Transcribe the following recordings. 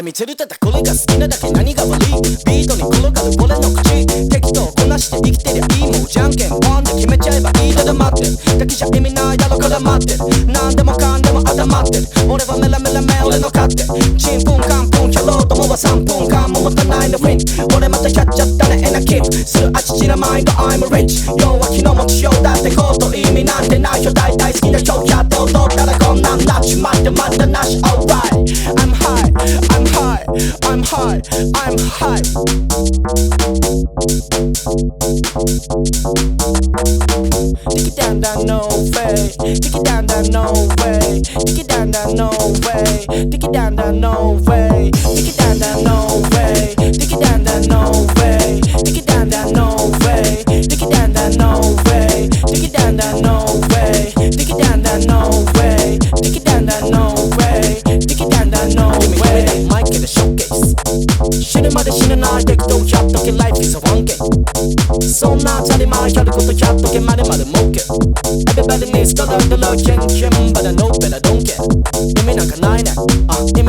レミチルてたこれが好きなだけ何が悪いビートに転がる俺の口適当こなして生きてりゃいいもんじゃんけんポンで決めちゃえばいいので待ってるだけじゃ意味ないだろから待ってる何でもかんでも頭ってる俺はメラメラ I'm rich 弱気の持ちようだってこと意味なんてないよ大体好きな人やと踊ったらこんなんなっちまってまたなし Alright. I'm high I'm high I'm high I'm high. Take it down down no way. Take it down down no way. Take it down down no way. Take it down down no way. Take it Dig it down down no way Dig it down down no way Dig it down down no way Dig it down down no way Dig it down down no way Dig it down down no way Dig it down down no way マイケルショーケース死ぬまで死なない適当やっとけ Life is a one game そんな当たり前やることやっとけまるまる儲け Everybody needs to learn the law キンキン But I know better don't care 意味なんかないねあ意味な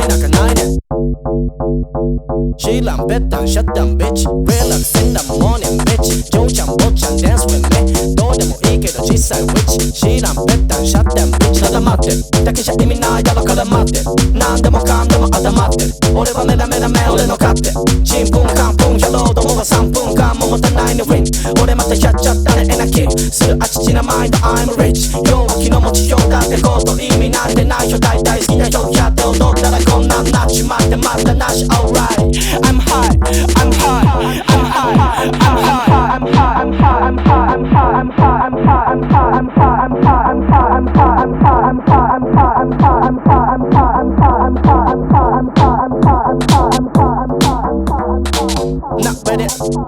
んかないね シーランベッタンシャッタンビッチ Real and send them morning bitch ジョーちゃん坊ちゃん dance with me どうでもいいけど実際 which シーランベッタンシャッタンビッチただ待ってるだけじゃ意味ないだろから待ってる何でもかんでも頭ってる俺はメラメラメ俺の勝手チンプンカンプンやろうどもは3分間も持たないのウィン俺またやっちゃったねエナキするあちちなマインド I'm rich 要は気の持ちようだってこと意味なんてないよ大体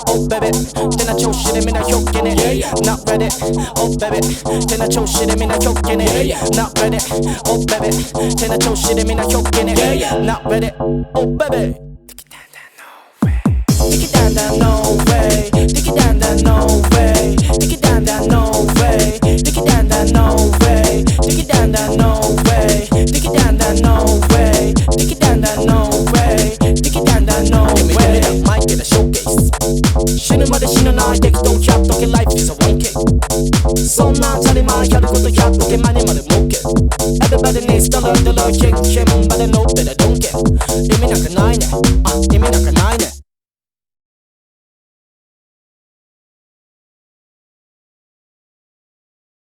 oh baby. Then I choke shit, I mean I choke in it. Yeah, yeah. Not ready, oh baby. Then I choke shit, I mean I choke in it. Yeah, yeah. Not ready, oh baby. Then I choke shit, I mean I choke in it. Yeah, yeah. Not ready, oh baby. Take it down, down, no way. Take it down, down. Everybody needs to learn the law キンキン But I know better don't care 意味なんかないねあ意味なんかないね